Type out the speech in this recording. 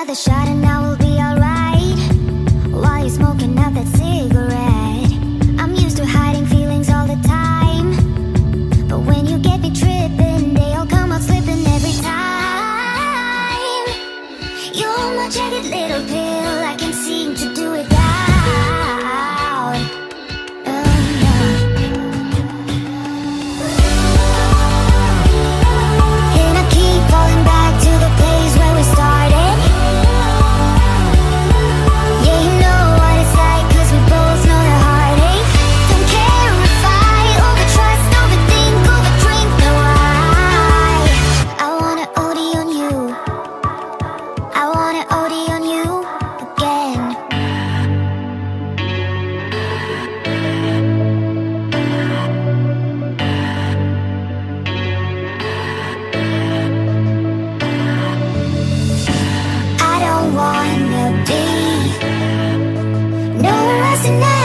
another shot and I will be alright. While you're smoking out that cigarette I'm used to hiding feelings all the time. But when you get me tripping They all come out slipping every time. You're my jagged little pill. Listen now.